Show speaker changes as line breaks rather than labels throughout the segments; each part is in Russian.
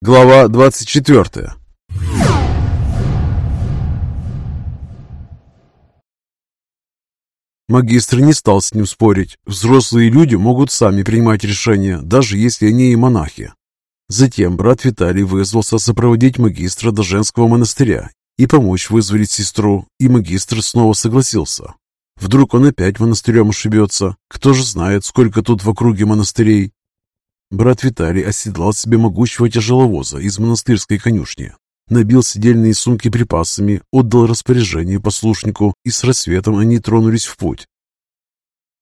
Глава 24 Магистр не стал с ним спорить. Взрослые люди могут сами принимать решения, даже если они и монахи. Затем брат Виталий вызвался сопроводить магистра до женского монастыря и помочь вызволить сестру, и магистр снова согласился. Вдруг он опять монастырем ошибется. Кто же знает, сколько тут в округе монастырей. Брат Виталий оседлал себе могучего тяжеловоза из монастырской конюшни, набил сидельные сумки припасами, отдал распоряжение послушнику, и с рассветом они тронулись в путь.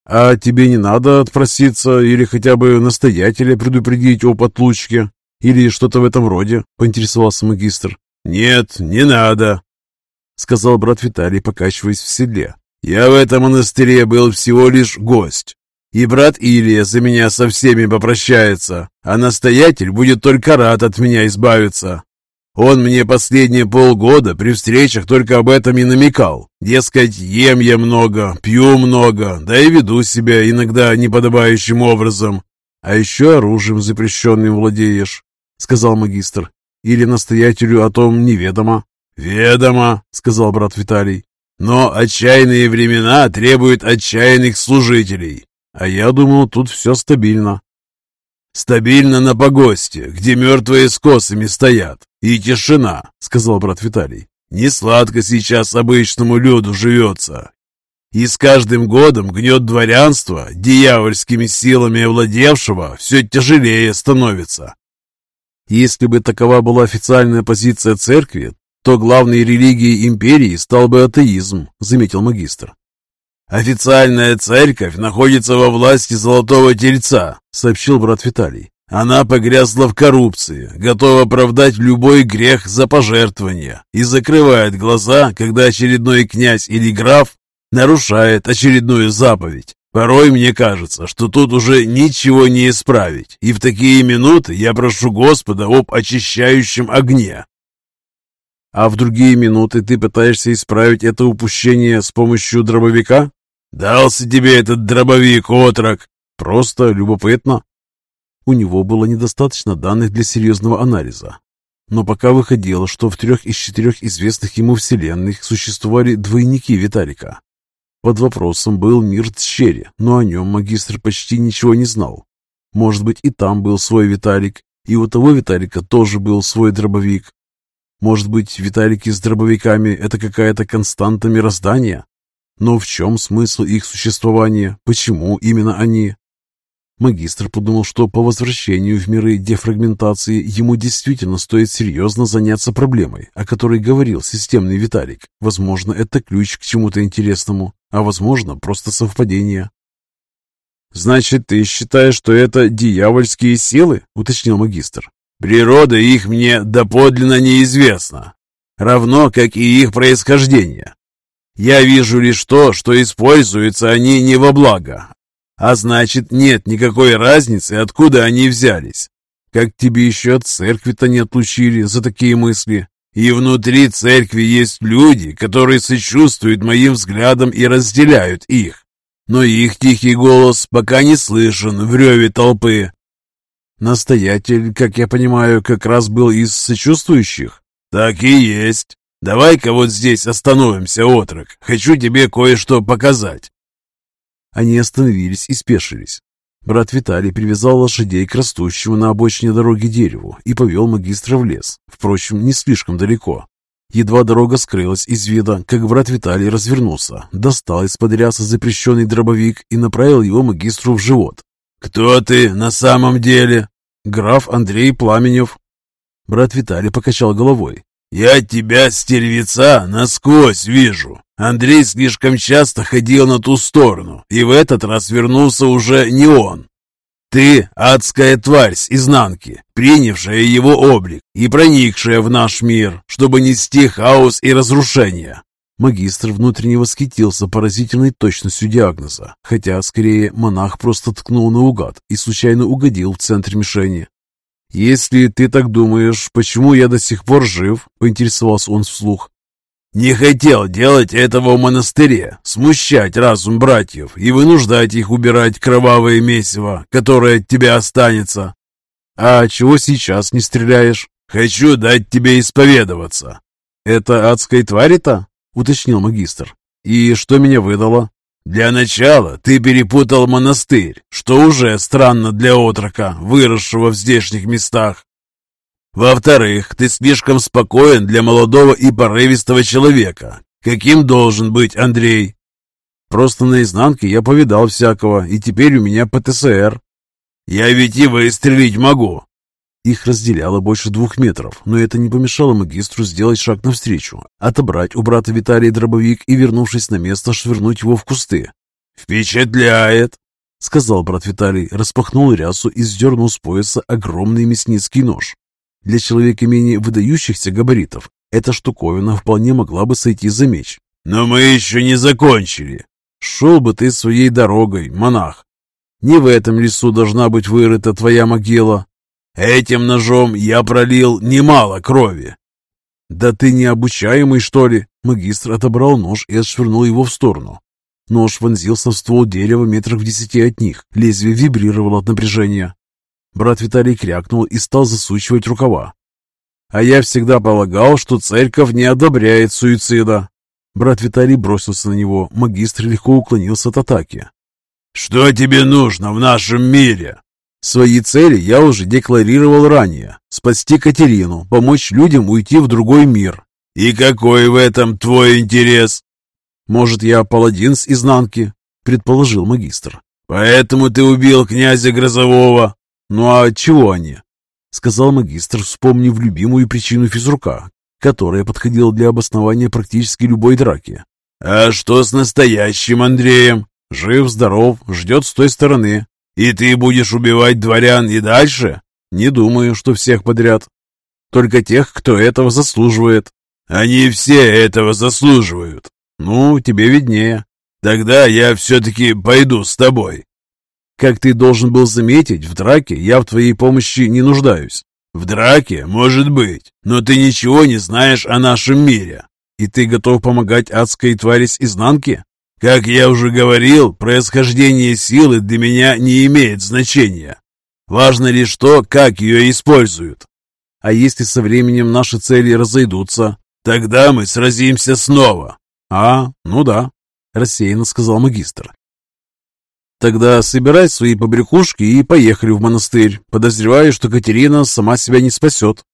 «А тебе не надо отпроситься или хотя бы настоятеля предупредить об отлучке? Или что-то в этом роде?» — поинтересовался магистр.
«Нет, не надо», — сказал брат Виталий, покачиваясь в седле. «Я в этом монастыре был всего лишь гость. И брат Илия за меня со всеми попрощается, а настоятель будет только рад от меня избавиться. Он мне последние полгода при встречах только об этом и намекал. Дескать, ем я много, пью много, да и веду себя иногда неподобающим образом. А еще оружием запрещенным владеешь, сказал магистр. Или настоятелю о том неведомо? «Ведомо», — сказал брат Виталий. «Но отчаянные времена требуют отчаянных служителей. А я думал, тут все стабильно. Стабильно на погосте, где мертвые с косами стоят. И тишина, сказал брат Виталий. Не сладко сейчас обычному люду живется. И с каждым годом гнет дворянство, дьявольскими силами овладевшего, все тяжелее становится. Если бы такова была официальная позиция церкви, то главной религией империи стал бы атеизм, заметил магистр. «Официальная церковь находится во власти Золотого Тельца», — сообщил брат Виталий. «Она погрязла в коррупции, готова оправдать любой грех за пожертвование и закрывает глаза, когда очередной князь или граф нарушает очередную заповедь. Порой мне кажется, что тут уже ничего не исправить, и в такие минуты я прошу Господа об очищающем огне». «А в другие минуты ты пытаешься исправить это упущение с помощью дробовика?» «Дался тебе этот дробовик, отрок!» «Просто любопытно». У него было недостаточно данных для серьезного анализа. Но пока выходило, что в трех из четырех известных ему вселенных существовали двойники Виталика. Под вопросом был мир Тщери, но о нем магистр почти ничего не знал. Может быть, и там был свой Виталик, и у того Виталика тоже был свой дробовик. Может быть, Виталики с дробовиками – это какая-то константа мироздания? Но в чем смысл их существования? Почему именно они? Магистр подумал, что по возвращению в миры дефрагментации ему действительно стоит серьезно заняться проблемой, о которой говорил системный Виталик. Возможно, это ключ к чему-то интересному, а возможно, просто совпадение. «Значит, ты считаешь, что это дьявольские силы?» — уточнил магистр. «Природа их мне доподлинно неизвестна, равно как и их происхождение. Я вижу лишь то, что используются они не во благо, а значит нет никакой разницы, откуда они взялись. Как тебе еще от церкви-то не отлучили за такие мысли? И внутри церкви есть люди, которые сочувствуют моим взглядам и разделяют их. Но их тихий голос пока не слышен в реве толпы. Настоятель, как я понимаю, как раз был из сочувствующих? Так и есть. «Давай-ка вот здесь остановимся, отрок. Хочу тебе кое-что показать». Они остановились и спешились. Брат Виталий привязал лошадей к растущему на обочине дороги дереву и повел магистра в лес, впрочем, не слишком далеко. Едва дорога скрылась из вида, как брат Виталий развернулся, достал из-под ряса запрещенный дробовик и направил его магистру в живот. «Кто ты на самом деле?» «Граф Андрей Пламенев». Брат Виталий покачал головой. «Я тебя, стервеца, насквозь вижу. Андрей слишком часто ходил на ту сторону, и в этот раз вернулся уже не он. Ты — адская тварь с изнанки, принявшая его облик и проникшая в наш мир, чтобы нести хаос и разрушение». Магистр внутренне восхитился поразительной точностью диагноза, хотя, скорее, монах просто ткнул наугад и случайно угодил в центр мишени. «Если ты так думаешь, почему я до сих пор жив?» — поинтересовался он вслух. «Не хотел делать этого в монастыре, смущать разум братьев и вынуждать их убирать кровавое месиво, которое от тебя останется.
А чего сейчас не стреляешь?
Хочу дать тебе исповедоваться.
Это адской твари-то? Уточнил магистр. И что меня выдало?
Для начала ты перепутал монастырь, что уже странно для отрока, выросшего в здешних местах. Во-вторых, ты слишком спокоен для молодого и порывистого человека. Каким должен быть Андрей?
Просто на изнанке я повидал всякого, и теперь у меня ПТСР.
Я ведь и выстрелить могу.
Их разделяло больше двух метров, но это не помешало магистру сделать шаг навстречу, отобрать у брата Виталия дробовик и, вернувшись на место, швырнуть его в кусты.
«Впечатляет!»
— сказал брат Виталий, распахнул рясу и сдернул с пояса огромный мясницкий нож. Для человека менее выдающихся габаритов эта штуковина вполне могла бы сойти за меч.
«Но мы еще не закончили!»
«Шел бы ты своей дорогой, монах! Не в этом лесу должна быть вырыта твоя могила!»
«Этим ножом я пролил немало крови!»
«Да ты не обучаемый, что ли?» Магистр отобрал нож и отшвырнул его в сторону. Нож вонзился в ствол дерева метров в десяти от них. Лезвие вибрировало от напряжения. Брат Виталий крякнул и стал засучивать рукава. «А я всегда полагал, что церковь не одобряет суицида». Брат Виталий бросился на него. Магистр легко уклонился от атаки.
«Что тебе нужно в нашем мире?»
Свои цели я уже декларировал ранее. Спасти Катерину, помочь людям уйти в другой мир.
И какой в этом твой интерес?
Может, я паладин с изнанки? Предположил магистр.
Поэтому ты убил князя Грозового.
«Ну а чего они?» — сказал магистр, вспомнив любимую причину физрука, которая подходила для обоснования практически любой драки.
«А что с настоящим Андреем?
Жив, здоров, ждет с той стороны.
И ты будешь убивать дворян и дальше?»
«Не думаю, что всех подряд. Только тех, кто этого заслуживает».
«Они все этого заслуживают».
«Ну, тебе виднее».
«Тогда я все-таки пойду с тобой».
Как ты должен был заметить, в драке я в твоей помощи не нуждаюсь.
В драке, может быть, но ты ничего не знаешь о нашем мире.
И ты готов помогать адской твари с изнанки?
Как я уже говорил, происхождение силы для меня не имеет значения. Важно лишь то, как ее используют.
А если со временем наши цели разойдутся,
тогда мы сразимся снова.
А, ну да, рассеянно сказал магистр. Тогда собирай свои побрякушки и поехали в монастырь. Подозреваю, что Катерина сама себя не спасет.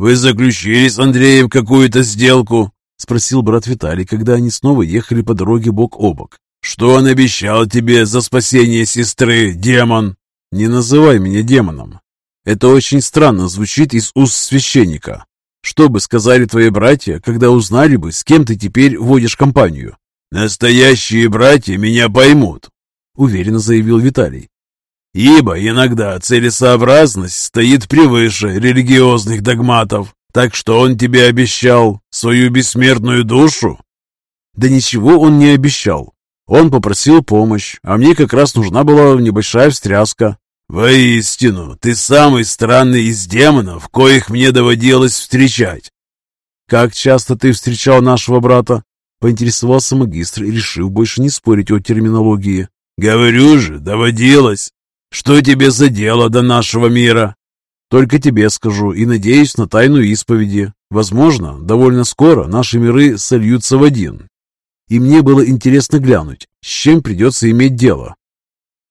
«Вы заключили с Андреем какую-то сделку?» — спросил брат Виталий, когда они снова ехали по дороге бок о бок. «Что он обещал тебе за спасение сестры, демон?»
«Не называй меня демоном. Это очень странно звучит из уст священника. Что бы сказали твои братья, когда узнали бы, с кем ты теперь водишь компанию?
Настоящие братья меня поймут,
уверенно заявил Виталий.
Ибо иногда целесообразность стоит превыше религиозных догматов. Так что он тебе обещал свою бессмертную душу?
Да ничего он не обещал. Он попросил помощь, а мне как раз нужна была небольшая встряска.
«Воистину, ты самый странный из демонов, коих мне доводилось встречать!»
«Как часто ты встречал нашего брата?» Поинтересовался магистр, решив больше не спорить о терминологии.
«Говорю же, доводилось! Что тебе за дело до нашего мира?»
«Только тебе скажу и надеюсь на тайну исповеди. Возможно, довольно скоро наши миры сольются в один. И мне было интересно глянуть, с чем придется иметь дело.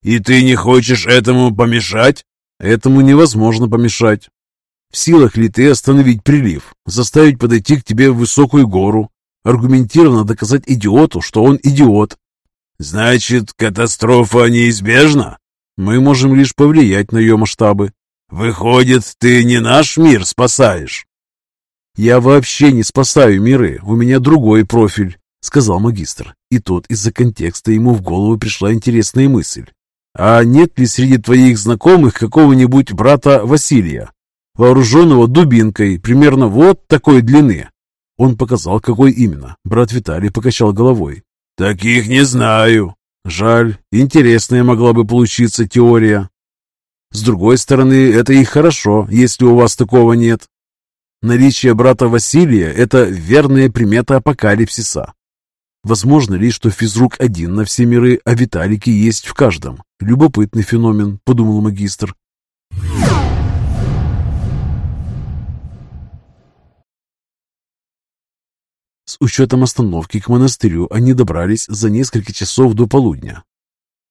«И ты не хочешь этому помешать?»
«Этому невозможно помешать. В силах ли ты остановить прилив, заставить подойти к тебе в высокую гору, аргументированно доказать идиоту, что он идиот?»
«Значит, катастрофа неизбежна?»
«Мы можем лишь повлиять на ее масштабы».
«Выходит, ты не наш мир спасаешь?»
«Я вообще не спасаю миры, у меня другой профиль», — сказал магистр. И тут из-за контекста ему в голову пришла интересная мысль. А нет ли среди твоих знакомых какого-нибудь брата Василия, вооруженного дубинкой примерно вот такой длины?» Он показал, какой именно. Брат Виталий покачал головой.
«Таких не знаю».
«Жаль. Интересная могла бы получиться теория. С другой стороны, это и хорошо, если у вас такого нет. Наличие брата Василия – это верная примета апокалипсиса. Возможно ли, что физрук один на все миры, а Виталики есть в каждом? Любопытный феномен, подумал магистр. Учетом остановки к монастырю они добрались за несколько часов до полудня.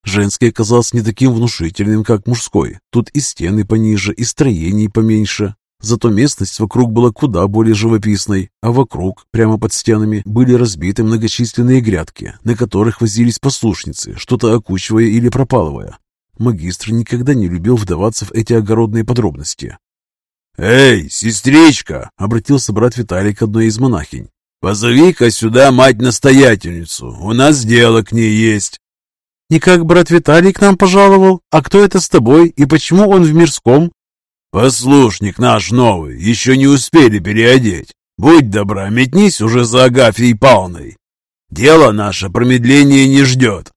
Женский оказался не таким внушительным, как мужской. Тут и стены пониже, и строений поменьше. Зато местность вокруг была куда более живописной, а вокруг, прямо под стенами, были разбиты многочисленные грядки, на которых возились послушницы, что-то окучивая или пропалывая. Магистр никогда не любил вдаваться в эти огородные подробности.
«Эй, сестричка!» — обратился брат Виталий к одной из монахинь. «Позови-ка сюда мать-настоятельницу, у нас дело к ней есть».
«Никак брат Виталий к нам пожаловал? А кто это с тобой и почему он в мирском?»
«Послушник наш новый, еще не успели переодеть. Будь добра, метнись уже за Агафьей Павловной. Дело наше промедление не ждет».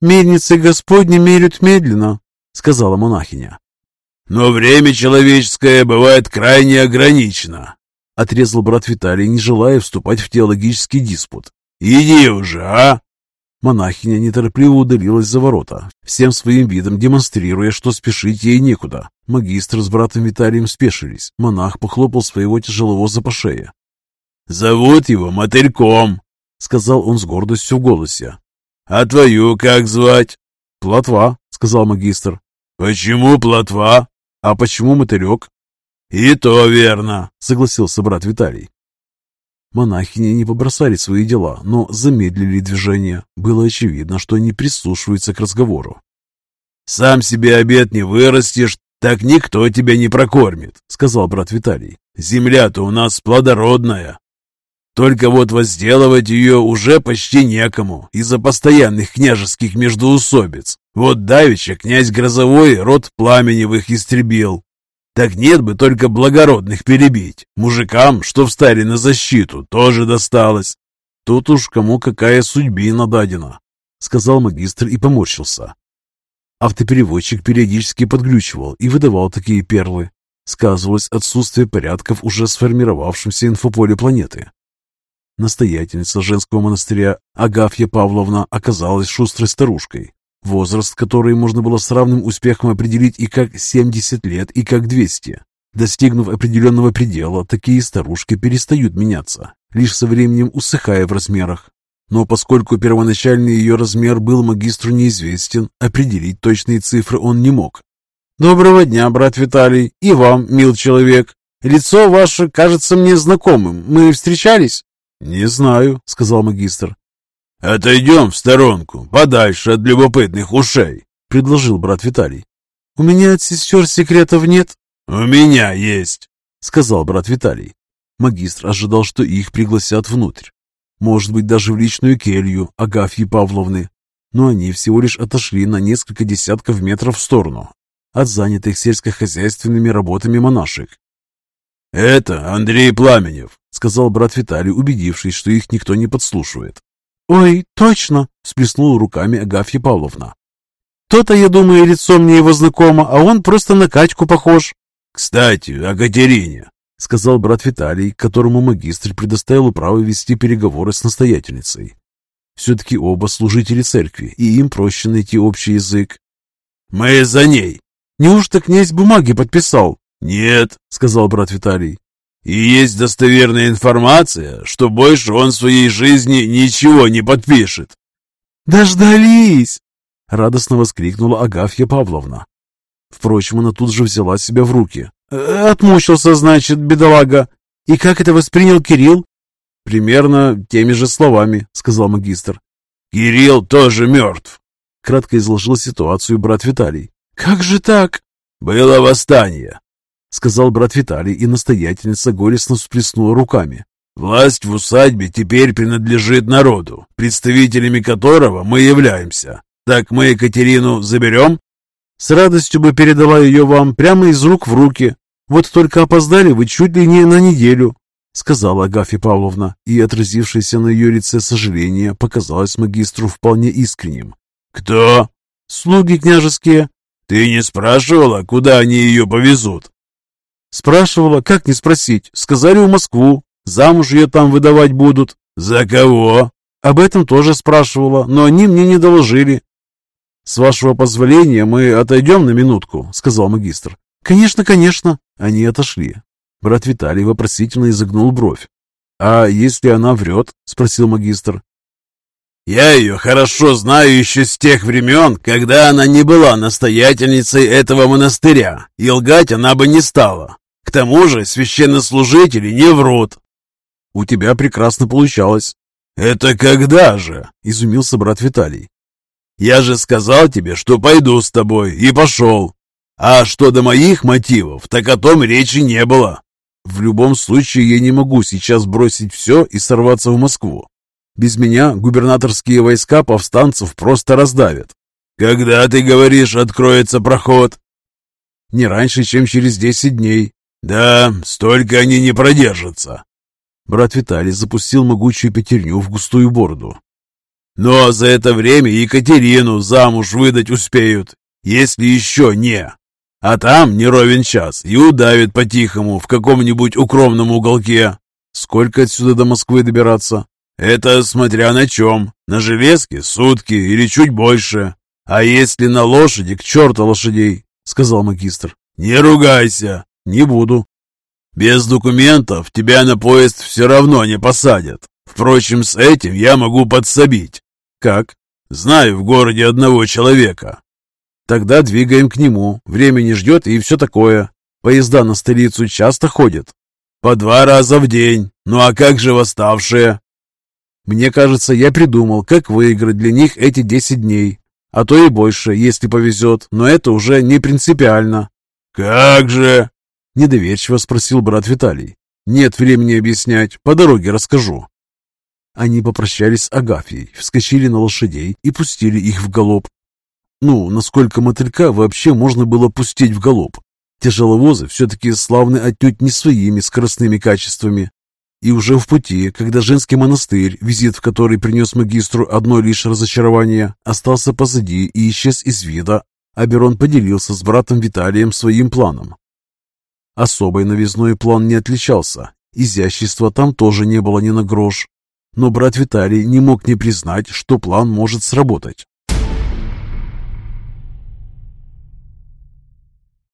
«Мельницы Господни мерят медленно», — сказала монахиня.
«Но время человеческое бывает крайне ограничено», —
отрезал брат Виталий, не желая вступать в теологический диспут.
«Иди уже, а!»
Монахиня неторопливо удалилась за ворота, всем своим видом демонстрируя, что спешить ей некуда. Магистр с братом Виталием спешились. Монах похлопал своего тяжеловоза по шее.
«Зовут его Мотыльком», —
сказал он с гордостью в голосе.
«А твою как звать?»
«Плотва», — сказал магистр.
«Почему плотва?»
«А почему мотылек?»
«И то верно», —
согласился брат Виталий. Монахини не побросали свои дела, но замедлили движение. Было очевидно, что они прислушиваются к разговору.
«Сам себе обед не вырастешь, так никто тебя не прокормит», — сказал брат Виталий. «Земля-то у нас плодородная. Только вот возделывать ее уже почти некому из-за постоянных княжеских междоусобиц. Вот давеча князь Грозовой род Пламеневых истребил, так нет бы только благородных перебить. Мужикам, что встали на защиту, тоже досталось.
Тут уж кому какая судьбина дадена, сказал магистр и поморщился. Автопереводчик периодически подглючивал и выдавал такие перлы. Сказывалось отсутствие порядков уже сформировавшемся инфополе планеты. Настоятельница женского монастыря Агафья Павловна оказалась шустрой старушкой, возраст который можно было с равным успехом определить и как 70 лет, и как 200. Достигнув определенного предела, такие старушки перестают меняться, лишь со временем усыхая в размерах. Но поскольку первоначальный ее размер был магистру неизвестен, определить точные цифры он не мог.
«Доброго дня, брат Виталий, и вам, мил человек. Лицо ваше кажется мне знакомым. Мы встречались?»
«Не знаю», — сказал магистр.
«Отойдем в сторонку, подальше от любопытных ушей», — предложил брат Виталий.
«У меня от сестер секретов нет?»
«У меня есть», —
сказал брат Виталий. Магистр ожидал, что их пригласят внутрь. Может быть, даже в личную келью Агафьи Павловны. Но они всего лишь отошли на несколько десятков метров в сторону от занятых сельскохозяйственными работами монашек.
«Это Андрей Пламенев», —
сказал брат Виталий, убедившись, что их никто не подслушивает.
«Ой, точно!» — всплеснула руками Агафья Павловна. «То-то, я думаю, лицо мне его знакомо, а он просто на Катьку похож».
«Кстати, о Катерине», —
сказал брат Виталий, которому магистр предоставил право вести переговоры с настоятельницей. Все-таки оба служители церкви, и им проще найти общий язык.
«Мы за ней».
«Неужто князь бумаги подписал?»
«Нет», —
сказал брат Виталий.
И есть достоверная информация, что больше он в своей жизни ничего не подпишет.
«Дождались!»
— радостно воскликнула Агафья Павловна. Впрочем, она тут же взяла себя в руки.
«Э, «Отмучился, значит, бедолага. И как это воспринял Кирилл?»
«Примерно теми же словами», — сказал магистр.
«Кирилл тоже мертв», —
кратко изложил ситуацию брат Виталий.
«Как же так?»
«Было восстание
сказал брат Виталий, и настоятельница горестно всплеснула руками.
«Власть в усадьбе теперь принадлежит народу, представителями которого мы являемся. Так мы Екатерину заберем?»
«С радостью бы передала ее вам прямо из рук в руки. Вот только опоздали вы чуть ли не на неделю», сказала Агафья Павловна, и отразившееся на ее лице сожаление показалось магистру вполне искренним.
«Кто?»
«Слуги княжеские».
«Ты не спрашивала, куда они ее повезут?»
Спрашивала, как не спросить. Сказали в Москву. Замуж ее там выдавать будут.
За кого?
Об этом тоже спрашивала, но они мне не доложили. «С вашего позволения мы отойдем на минутку», — сказал магистр. «Конечно, конечно». Они отошли. Брат Виталий вопросительно изогнул бровь. «А если она врет?» — спросил магистр.
«Я ее хорошо знаю еще с тех времен, когда она не была настоятельницей этого монастыря, и лгать она бы не стала. К тому же священнослужители не врут».
«У тебя прекрасно получалось».
«Это когда же?» — изумился брат Виталий. «Я же сказал тебе, что пойду с тобой, и пошел. А что до моих мотивов, так о том речи не было.
В любом случае, я не могу сейчас бросить все и сорваться в Москву. Без меня губернаторские войска повстанцев просто раздавят.
Когда, ты говоришь, откроется проход?
Не раньше, чем через десять дней.
Да, столько они не продержатся.
Брат Виталий запустил могучую пятерню в густую бороду.
Но за это время Екатерину замуж выдать успеют, если еще не. А там не ровен час и удавит по-тихому в каком-нибудь укромном уголке.
Сколько отсюда до Москвы добираться?
Это смотря на чем. На железке сутки или чуть больше. А если на лошади, к черту лошадей, сказал магистр. Не ругайся.
Не буду.
Без документов тебя на поезд все равно не посадят. Впрочем, с этим я могу подсобить.
Как?
Знаю в городе одного человека.
Тогда двигаем к нему. Время не ждет и все такое. Поезда на столицу часто ходят.
По два раза в день. Ну а как же восставшие?
Мне кажется, я придумал, как выиграть для них эти десять дней. А то и больше, если повезет, но это уже не принципиально.
«Как же?»
– недоверчиво спросил брат Виталий. «Нет времени объяснять, по дороге расскажу». Они попрощались с Агафьей, вскочили на лошадей и пустили их в галоп, ну, насколько мотылька вообще можно было пустить в галоп. Тяжеловозы все-таки славны отнюдь не своими скоростными качествами. И уже в пути, когда женский монастырь, визит в который принес магистру одно лишь разочарование, остался позади и исчез из вида, Аберон поделился с братом Виталием своим планом. Особой новизной план не отличался, изящества там тоже не было ни на грош. Но брат Виталий не мог не признать, что план может сработать.